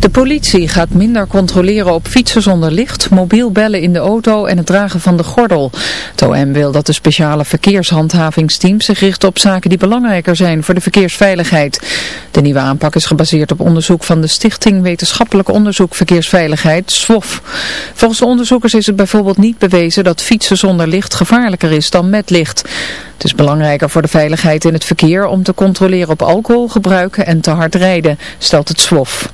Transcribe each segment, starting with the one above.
De politie gaat minder controleren op fietsen zonder licht, mobiel bellen in de auto en het dragen van de gordel. Het OM wil dat de speciale verkeershandhavingsteam zich richt op zaken die belangrijker zijn voor de verkeersveiligheid. De nieuwe aanpak is gebaseerd op onderzoek van de Stichting Wetenschappelijk Onderzoek Verkeersveiligheid, SWOF. Volgens de onderzoekers is het bijvoorbeeld niet bewezen dat fietsen zonder licht gevaarlijker is dan met licht. Het is belangrijker voor de veiligheid in het verkeer om te controleren op alcoholgebruik en te hard rijden, stelt het SWOF.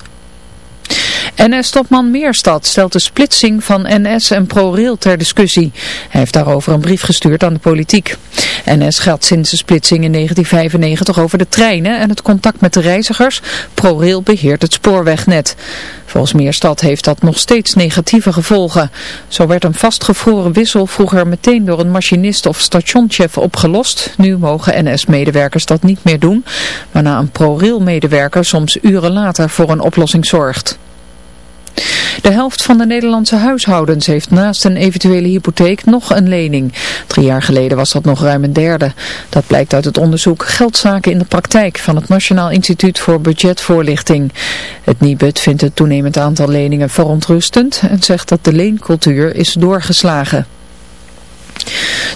NS-topman Meerstad stelt de splitsing van NS en ProRail ter discussie. Hij heeft daarover een brief gestuurd aan de politiek. NS gaat sinds de splitsing in 1995 over de treinen en het contact met de reizigers. ProRail beheert het spoorwegnet. Volgens Meerstad heeft dat nog steeds negatieve gevolgen. Zo werd een vastgevroren wissel vroeger meteen door een machinist of stationchef opgelost. Nu mogen NS-medewerkers dat niet meer doen, waarna een ProRail-medewerker soms uren later voor een oplossing zorgt. De helft van de Nederlandse huishoudens heeft naast een eventuele hypotheek nog een lening. Drie jaar geleden was dat nog ruim een derde. Dat blijkt uit het onderzoek Geldzaken in de praktijk van het Nationaal Instituut voor Budgetvoorlichting. Het NIBUD vindt het toenemend aantal leningen verontrustend en zegt dat de leencultuur is doorgeslagen.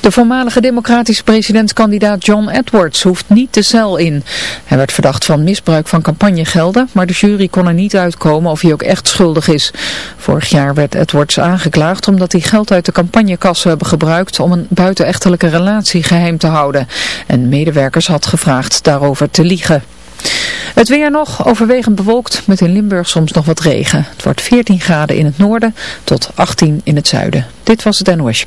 De voormalige democratische presidentskandidaat John Edwards hoeft niet de cel in. Hij werd verdacht van misbruik van campagnegelden, maar de jury kon er niet uitkomen of hij ook echt schuldig is. Vorig jaar werd Edwards aangeklaagd omdat hij geld uit de campagnekassen hebben gebruikt om een buitenechtelijke relatie geheim te houden. En medewerkers had gevraagd daarover te liegen. Het weer nog, overwegend bewolkt, met in Limburg soms nog wat regen. Het wordt 14 graden in het noorden tot 18 in het zuiden. Dit was het NOS.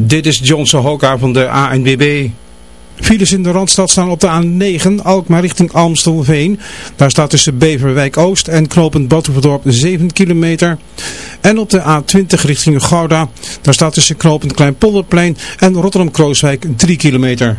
Dit is Johnson Hoka van de ANWB. Files in de Randstad staan op de A9, Alkmaar richting Almstelveen. Daar staat tussen Beverwijk Oost en Knopend Batuverdorp 7 kilometer. En op de A20 richting Gouda, daar staat tussen Knopend Kleinpolderplein en Rotterdam-Krooswijk 3 kilometer.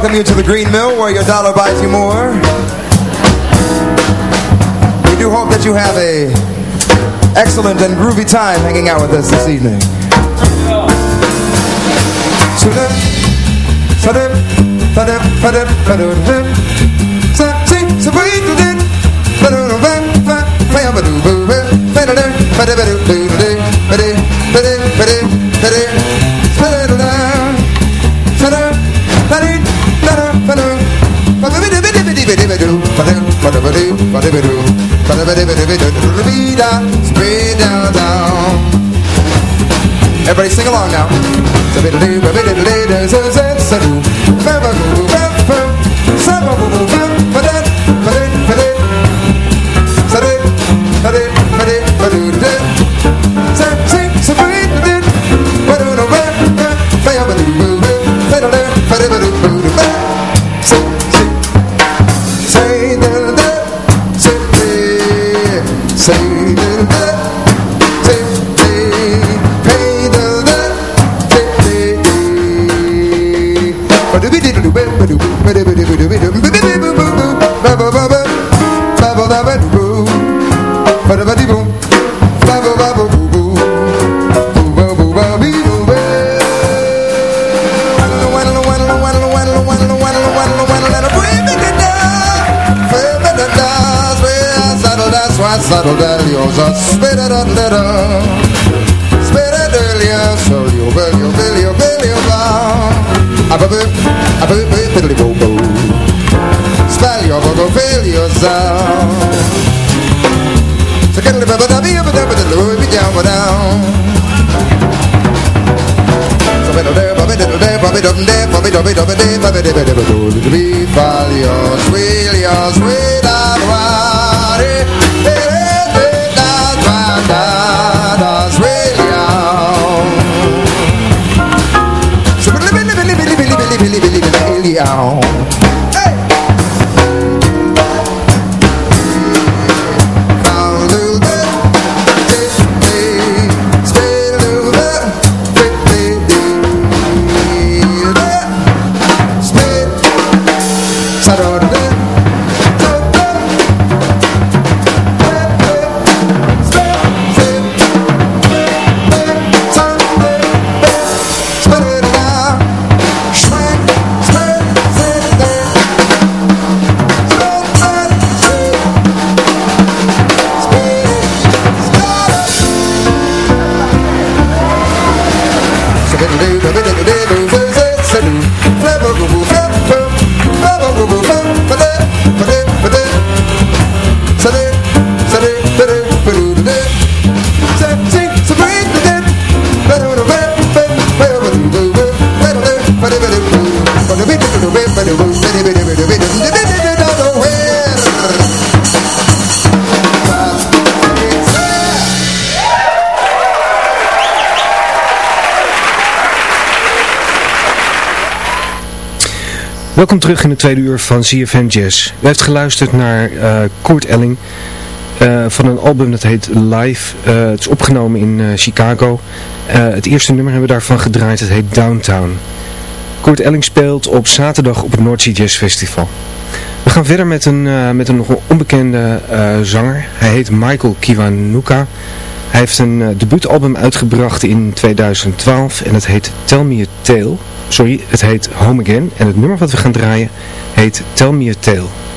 Welcome you to the Green Mill where your dollar buys you more. We do hope that you have a excellent and groovy time hanging out with us this evening. Everybody sing along now. Everybody sing along now. Of there, bit of there, bit of there, bit of there, bit of there, Welkom terug in de tweede uur van CFM Jazz. U heeft geluisterd naar uh, Kurt Elling uh, van een album dat heet Live. Uh, het is opgenomen in Chicago. het eerste nummer hebben we daarvan gedraaid, het heet Downtown. Kurt Elling speelt op zaterdag op het North Sea Jazz Festival. We gaan verder met een, met een nog onbekende zanger. Hij heet Michael Kiwanuka. Hij heeft een debuutalbum uitgebracht in 2012 en het heet Tell Me A Tale sorry, het heet Home Again en het nummer wat we gaan draaien heet Tell Me A Tale.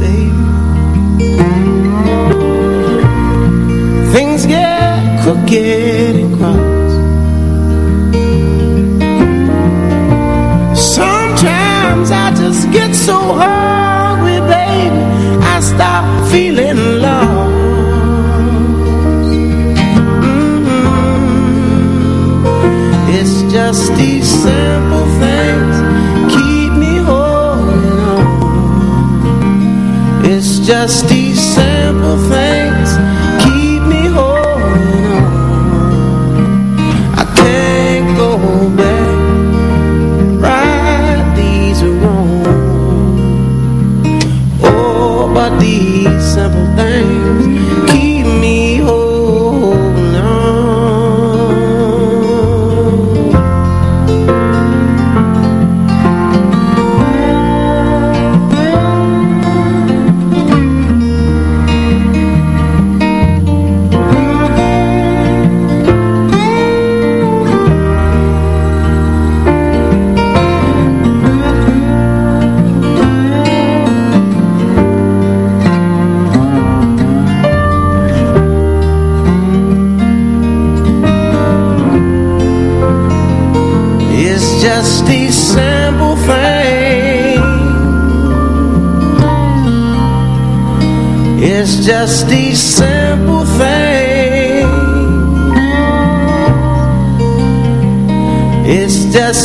baby. Things get crooked and. Sometimes I just get so hungry, baby. I stop. dusty sample thing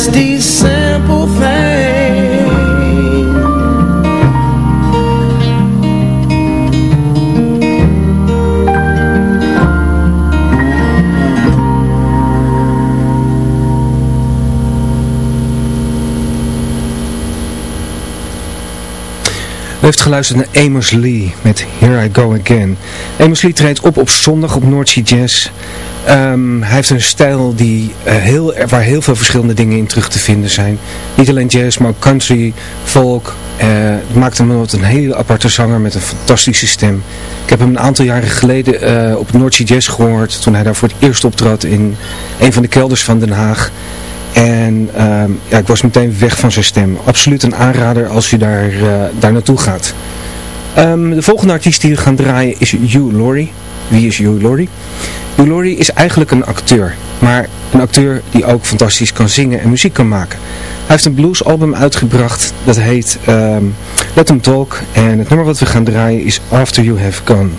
These. Heeft geluisterd naar Amos Lee met Here I Go Again. Amos Lee treedt op op zondag op Sea Jazz. Ehm, hij heeft een stijl die, uh, heel, waar heel veel verschillende dingen in terug te vinden zijn. Niet alleen jazz, maar ook country, folk. Uh, het maakt hem tot een hele aparte zanger met een fantastische stem. Ik heb hem een aantal jaren geleden uh, op Sea Jazz gehoord. Toen hij daar voor het eerst optrad in een van de kelders van Den Haag. En uh, ja, ik was meteen weg van zijn stem. Absoluut een aanrader als je daar, uh, daar naartoe gaat. Um, de volgende artiest die we gaan draaien is Hugh Laurie. Wie is Hugh Laurie? Hugh Laurie is eigenlijk een acteur. Maar een acteur die ook fantastisch kan zingen en muziek kan maken. Hij heeft een bluesalbum uitgebracht. Dat heet um, Let Them Talk. En het nummer wat we gaan draaien is After You Have Gone.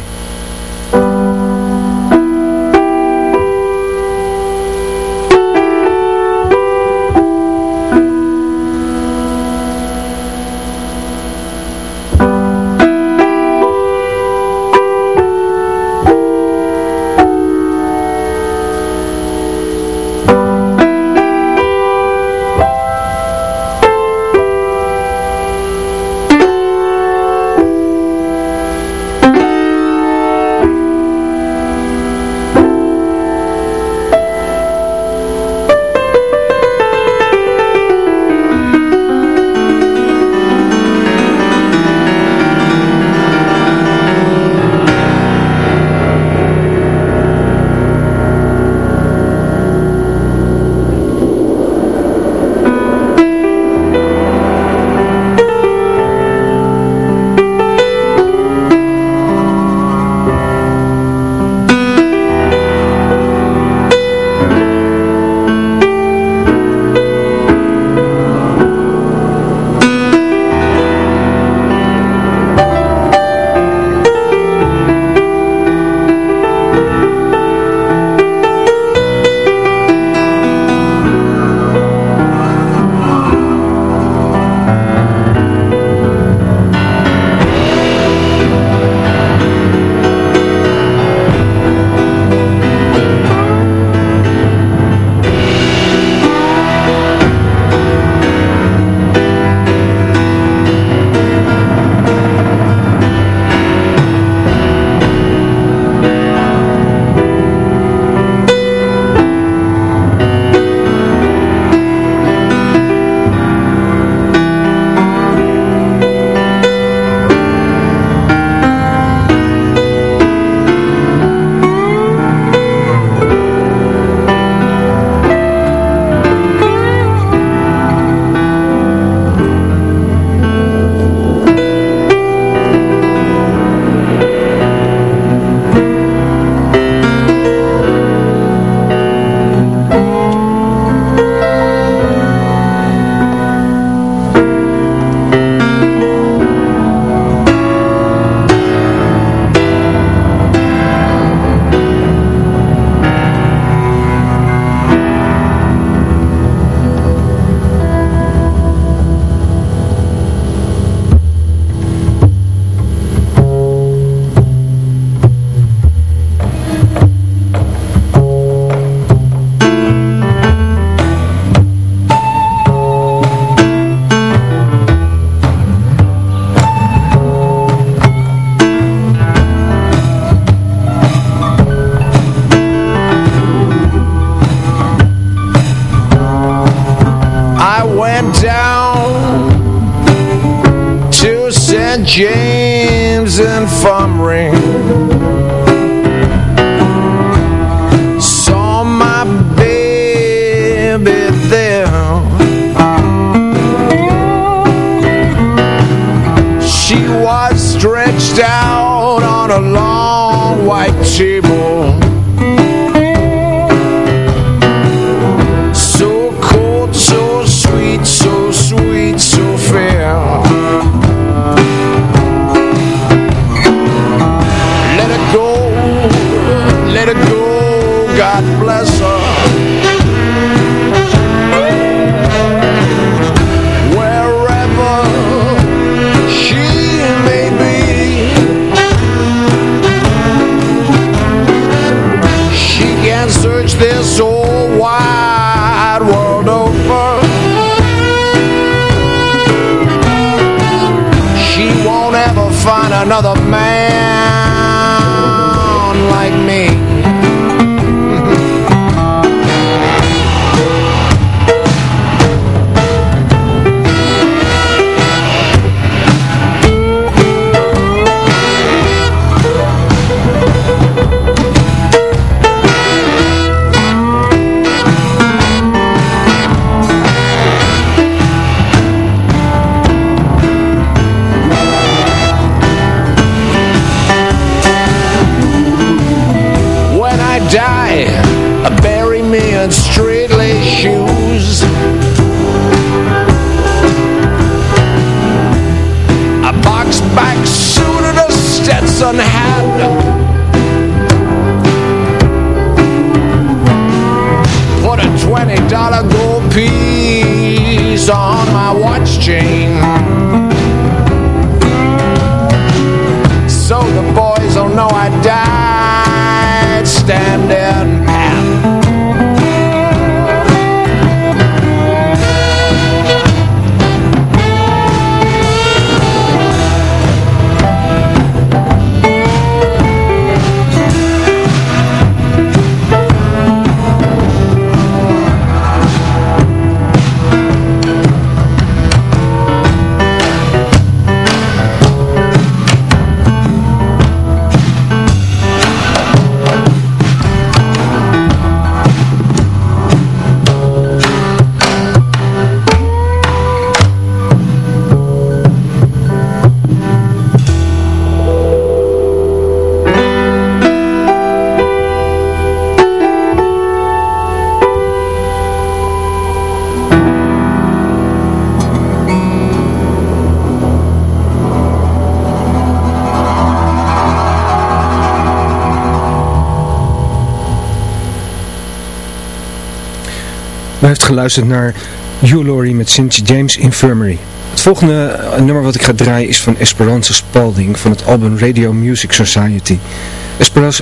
Geluisterd naar Hugh Laurie met St. James Infirmary. Het volgende eh, nummer wat ik ga draaien is van Esperanza Spalding van het album Radio Music Society.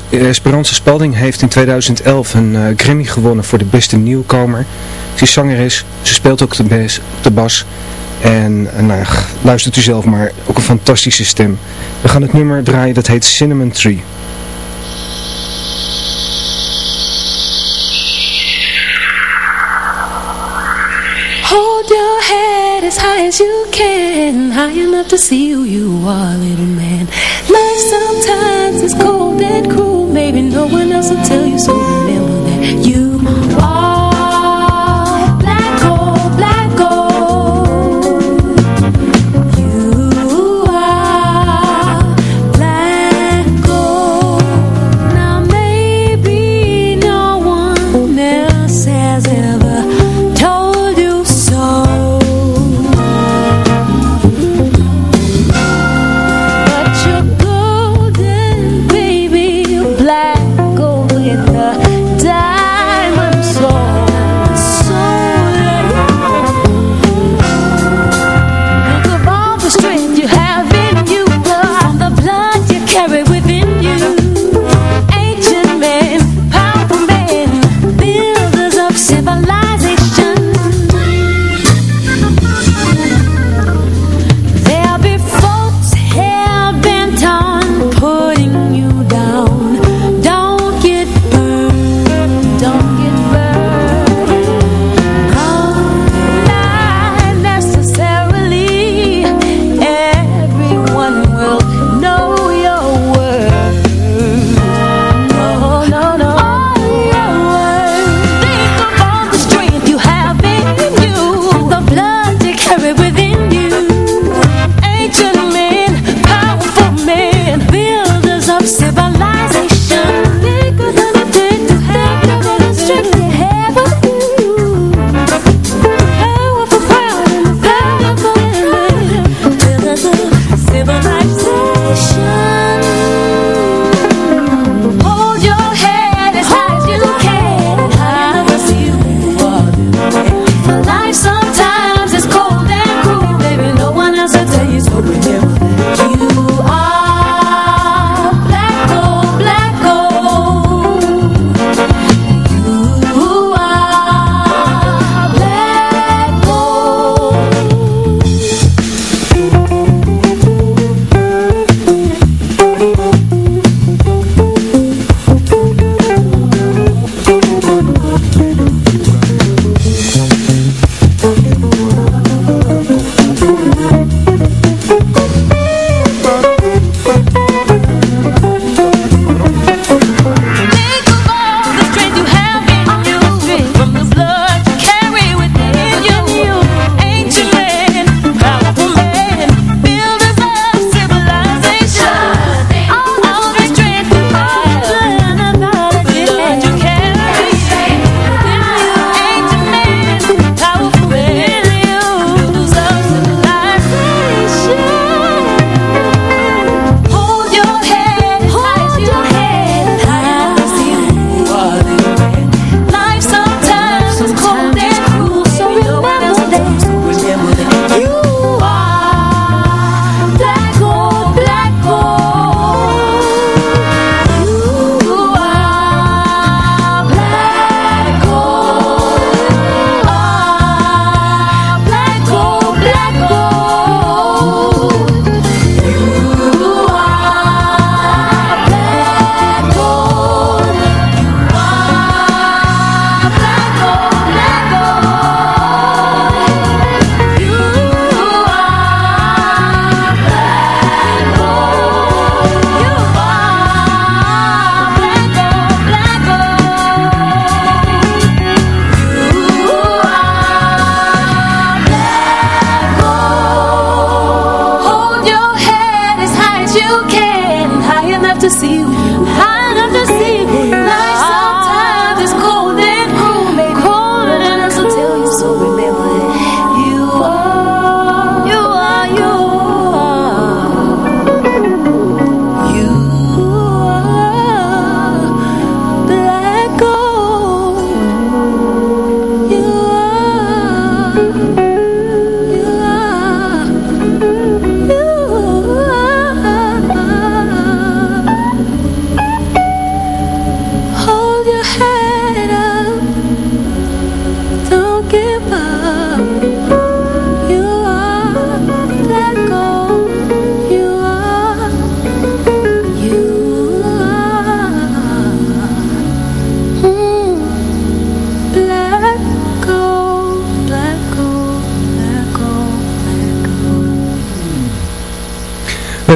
Esperanza Spalding heeft in 2011 een uh, Grammy gewonnen voor de beste nieuwkomer. Ze is zangeres, ze speelt ook de, de bas en uh, nou, luistert u zelf maar, ook een fantastische stem. We gaan het nummer draaien dat heet Cinnamon Tree. As you can High enough to see who you are, little man. Life sometimes is cold and cruel Maybe no one else will tell you So remember that you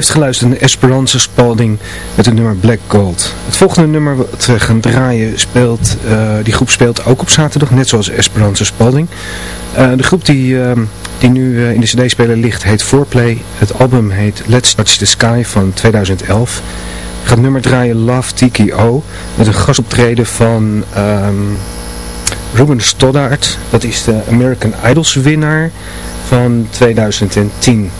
heeft geluisterd naar Esperanza Spalding met het nummer Black Gold. Het volgende nummer wat we gaan draaien speelt, uh, die groep speelt ook op zaterdag, net zoals Esperanza Spalding. Uh, de groep die, uh, die nu uh, in de cd-speler ligt heet Foreplay. Het album heet Let's Touch the Sky van 2011. Ik ga het nummer draaien Love TKO met een gastoptreden van um, Ruben Stoddard. Dat is de American Idols winnaar van 2010.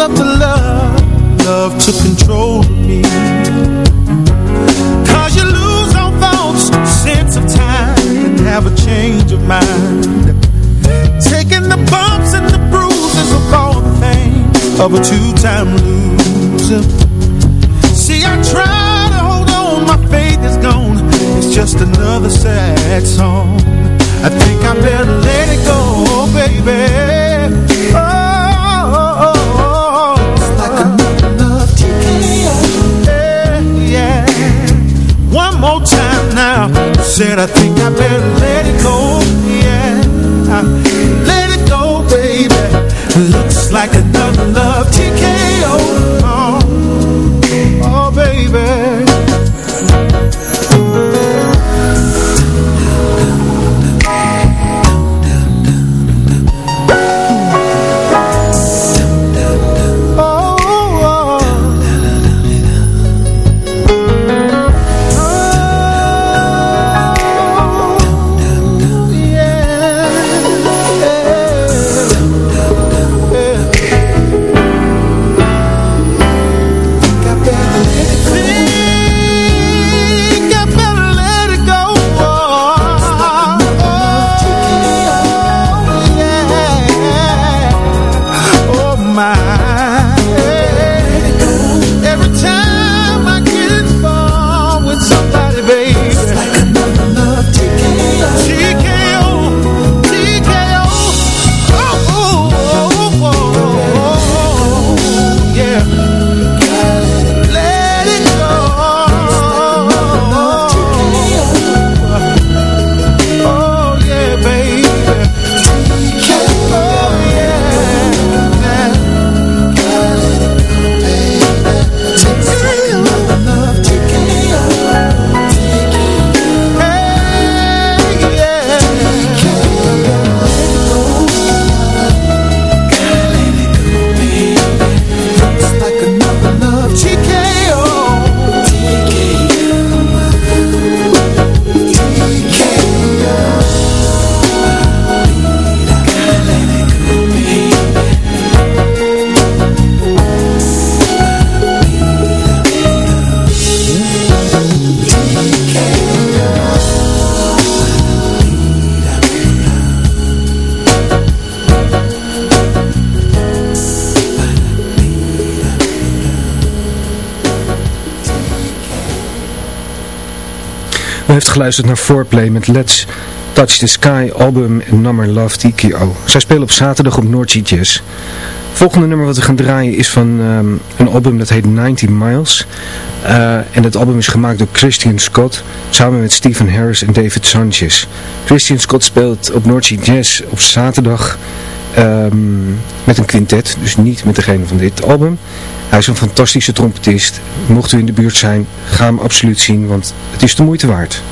Of the love. Love took control me. Cause you lose all thoughts, sense of time And have a change of mind. Taking the bumps and the bruises Of all the things Of a two-time loser. See, I try to hold on My faith is gone. It's just another sad song. I think I better let it go, baby Said I think I better let it go. Yeah. Let it go, baby. Looks like another love TKO geluisterd naar Foreplay met Let's Touch the Sky album Number Love TKO. Zij spelen op zaterdag op Noordse Jazz. Volgende nummer wat we gaan draaien is van ehm, een album dat heet 90 Miles. Uh, en dat album is gemaakt door Christian Scott samen met Stephen Harris en David Sanchez. Christian Scott speelt op Noordse Jazz op zaterdag um, met een quintet, dus niet met degene van dit album. Hij is een fantastische trompetist. Mocht u in de buurt zijn, ga hem absoluut zien, want het is de moeite waard.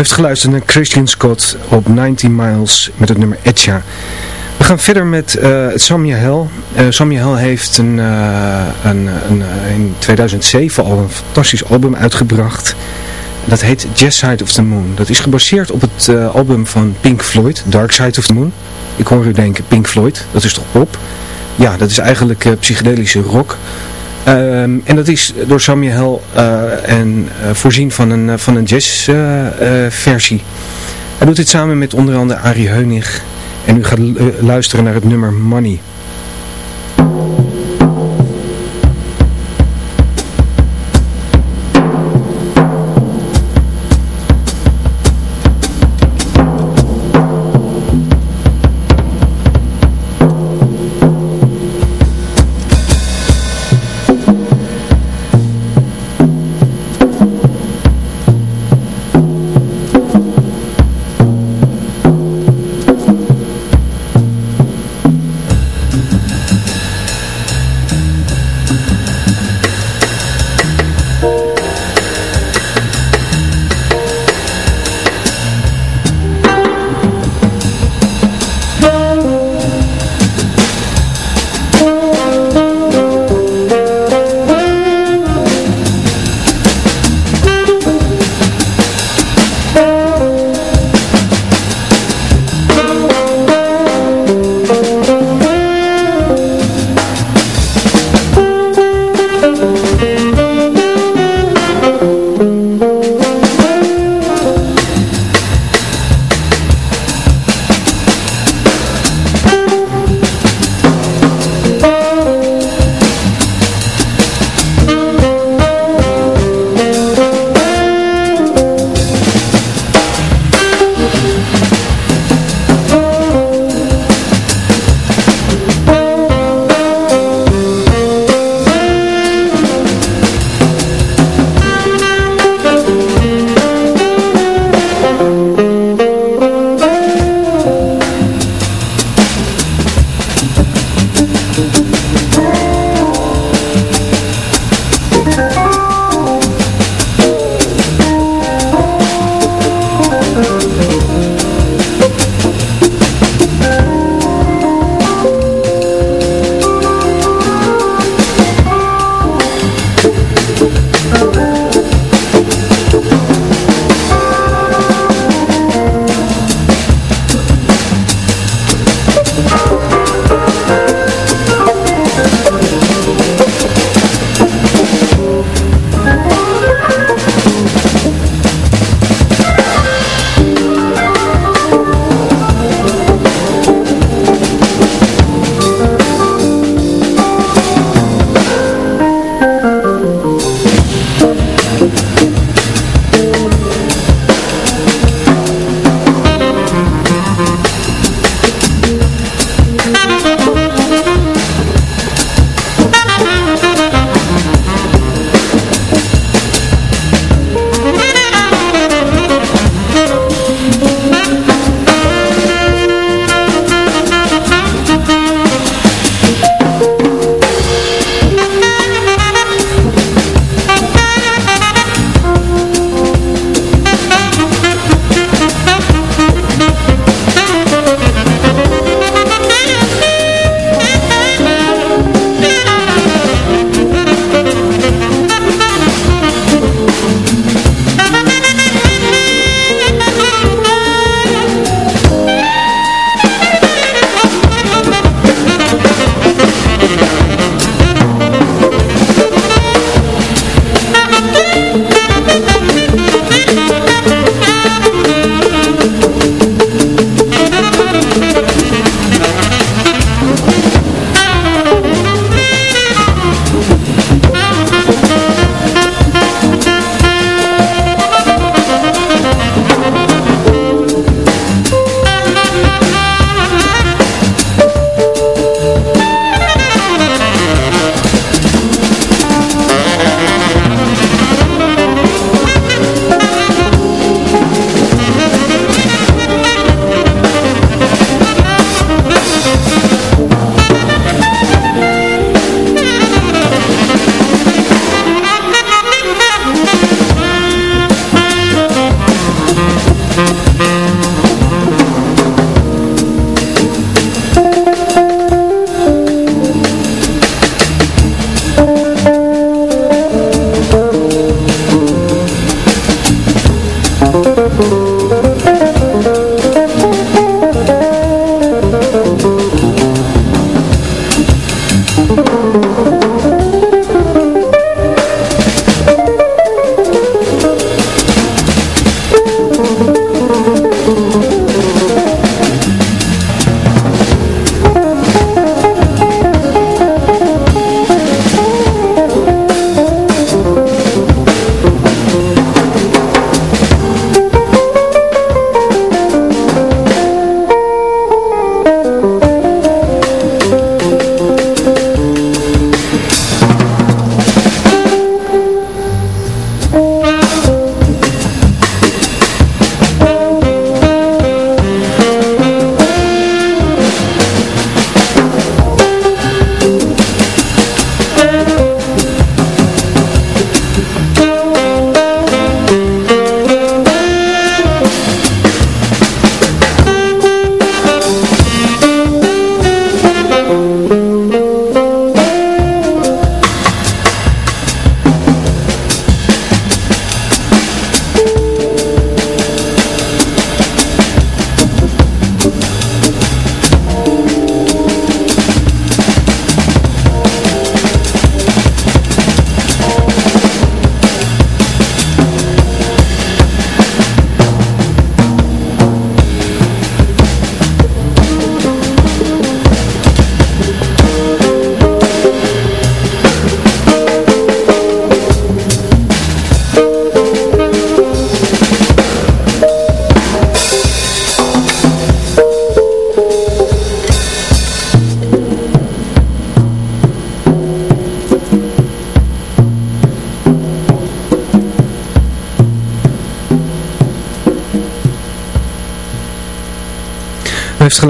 Heeft geluisterd naar Christian Scott op 19 Miles met het nummer Etcha. We gaan verder met uh, Samia Hel. Uh, Samia Hel heeft een, uh, een, een, in 2007 al een fantastisch album uitgebracht. Dat heet Jazz Side of the Moon. Dat is gebaseerd op het album van Pink Floyd, Dark Side of the Moon. Ik hoor u denken, Pink Floyd, dat is toch pop? Ja, dat is eigenlijk psychedelische rock. Um, en dat is door Samuel uh, en voorzien van een, van een jazzversie. Hij doet dit samen met onder andere Arie Heunig. En u gaat luisteren naar het nummer Money.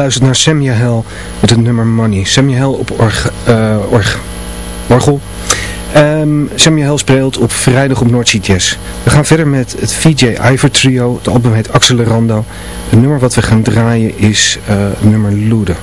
Geluisterd naar Samuel met het nummer Money. Samuel op org, uh, org, orgel. Um, Samuel speelt op vrijdag op Noordzee Jazz. We gaan verder met het VJ Ivor Trio. Het album heet Accelerando. Het nummer wat we gaan draaien is uh, nummer Lude.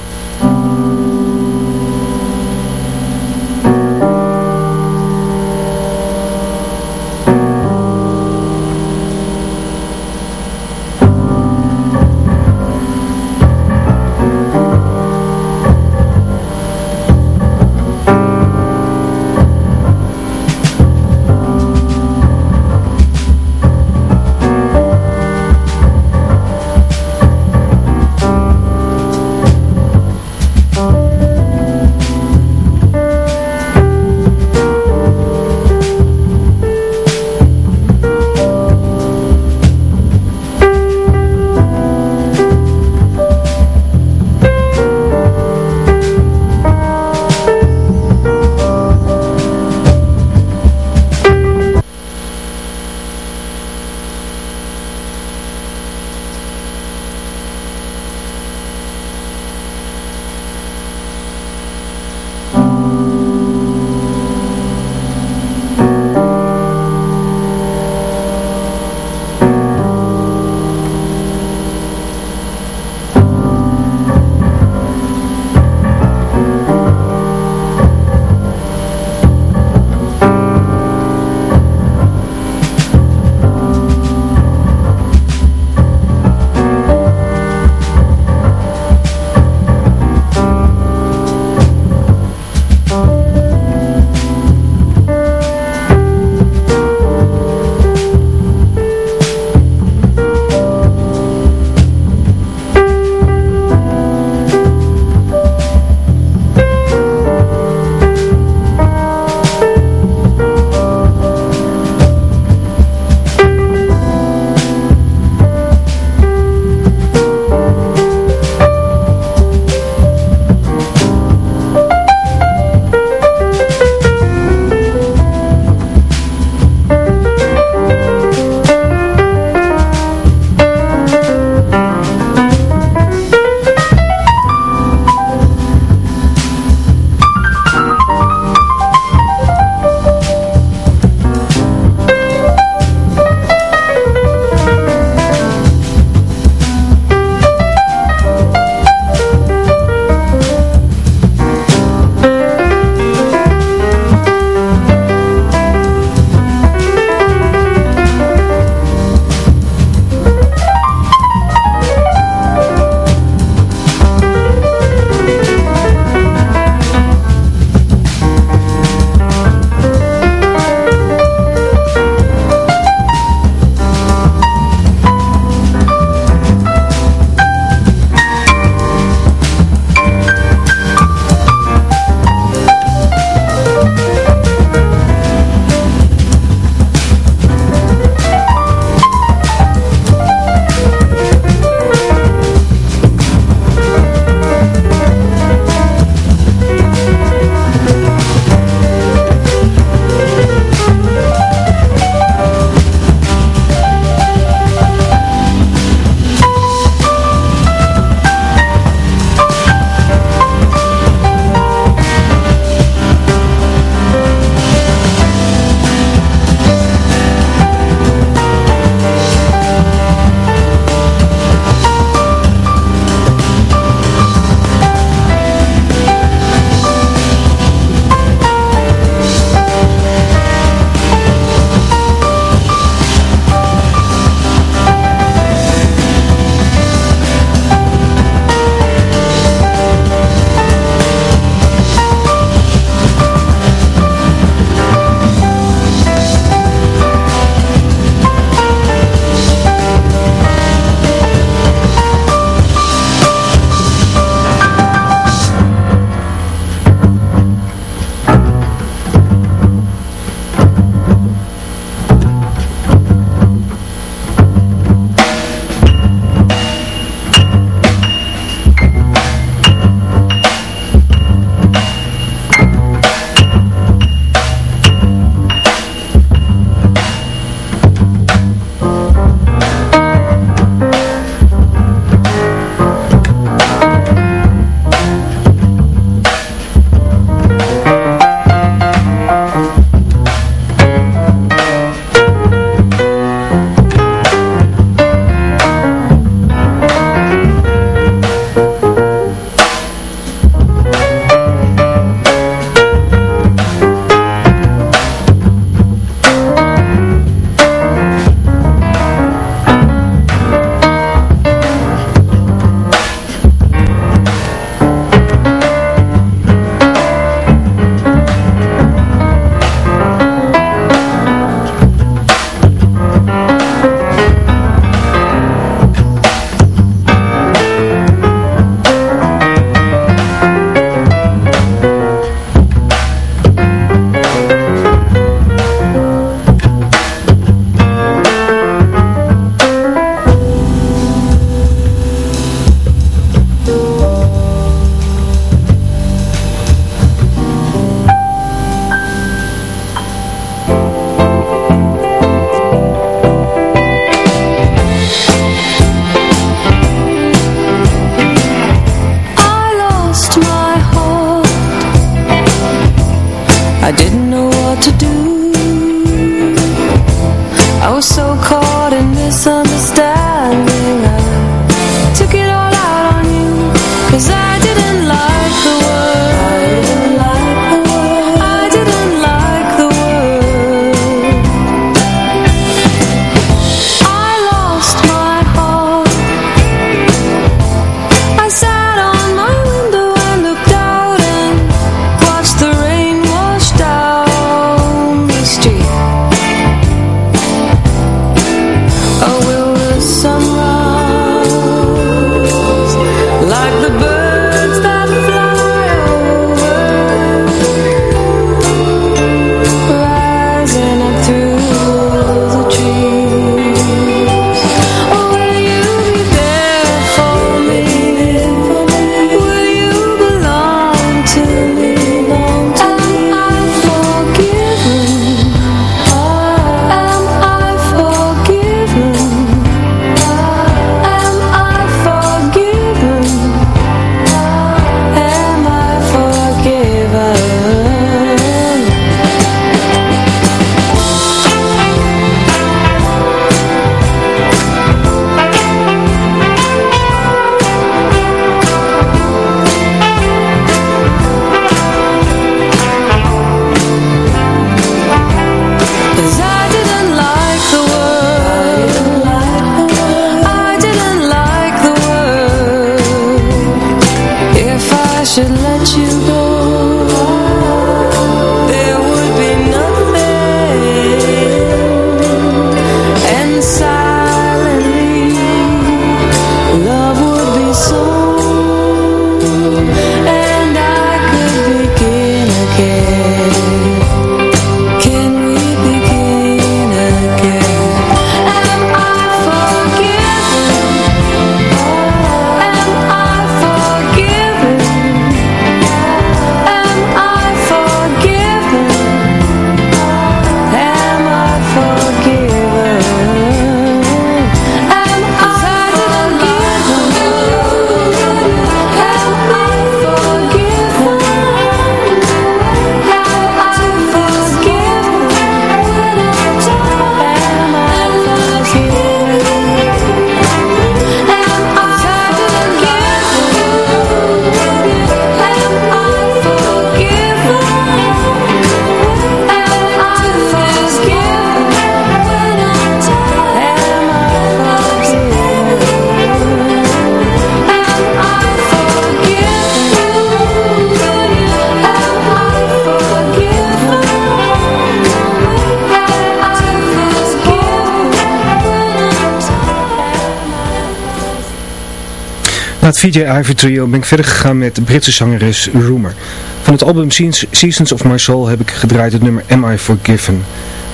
VJ Ivy Trio ben ik verder gegaan met de Britse zangeres Rumor. Van het album Seasons of My Soul heb ik gedraaid het nummer Am I Forgiven.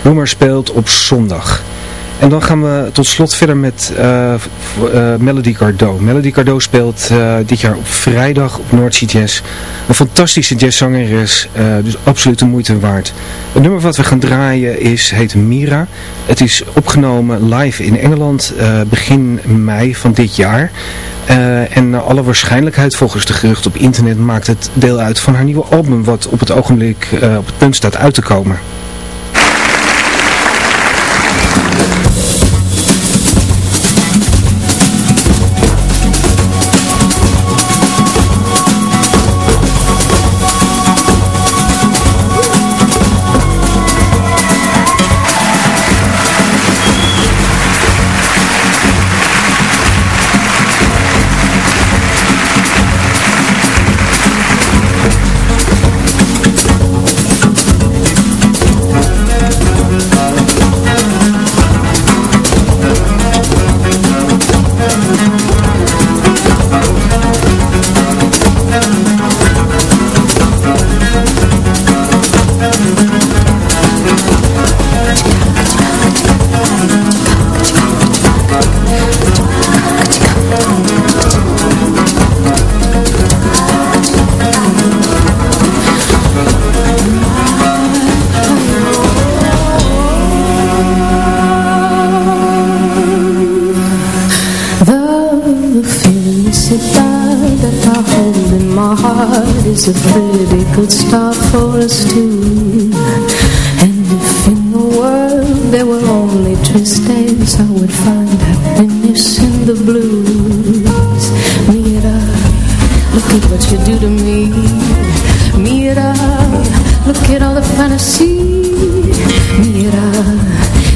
Rumor speelt op zondag. En dan gaan we tot slot verder met uh, uh, Melody Gardot. Melody Gardot speelt uh, dit jaar op vrijdag op Noord Jazz. Een fantastische jazzzangeres, dus absoluut de moeite waard. Het nummer wat we gaan draaien is, heet Mira. Het is opgenomen live in Engeland begin mei van dit jaar. En naar alle waarschijnlijkheid volgens de gerucht op internet maakt het deel uit van haar nieuwe album wat op het ogenblik op het punt staat uit te komen. There were only lonely tristesse I would find happiness in the blues. Mira, look at what you do to me. Mira, look at all the fantasy Mira,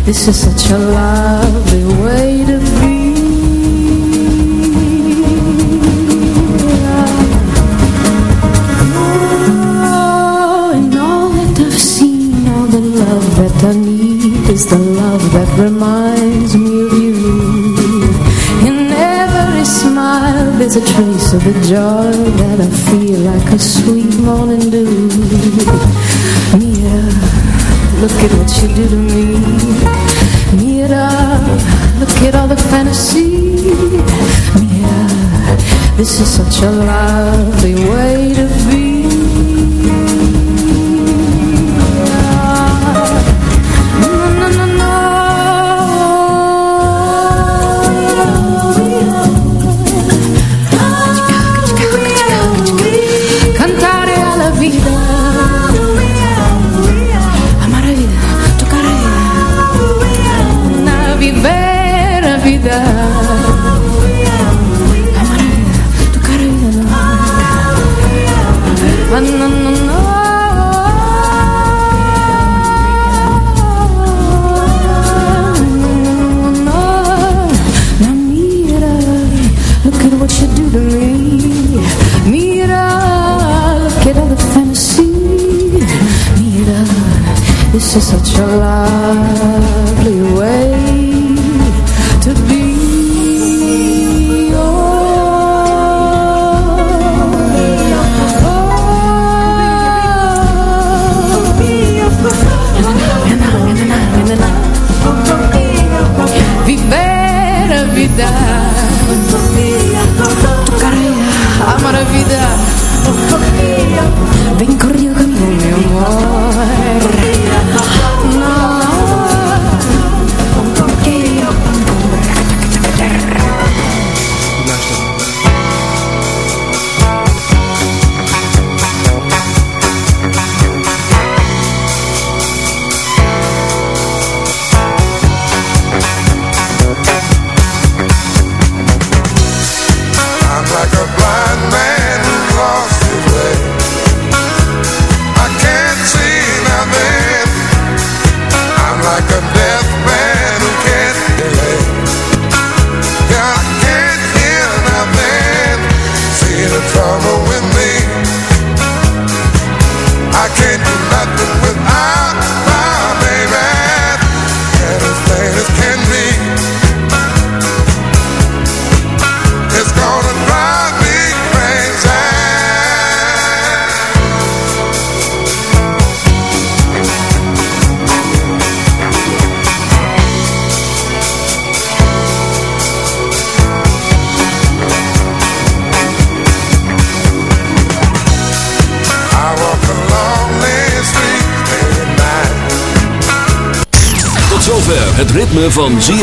this is such a lovely is the love that reminds me of you. In every smile, there's a trace of the joy that I feel like a sweet morning dew. Mira, look at what you do to me. Mira, look at all the fantasy. Mira, this is such a lovely way to be. This is such a lovely way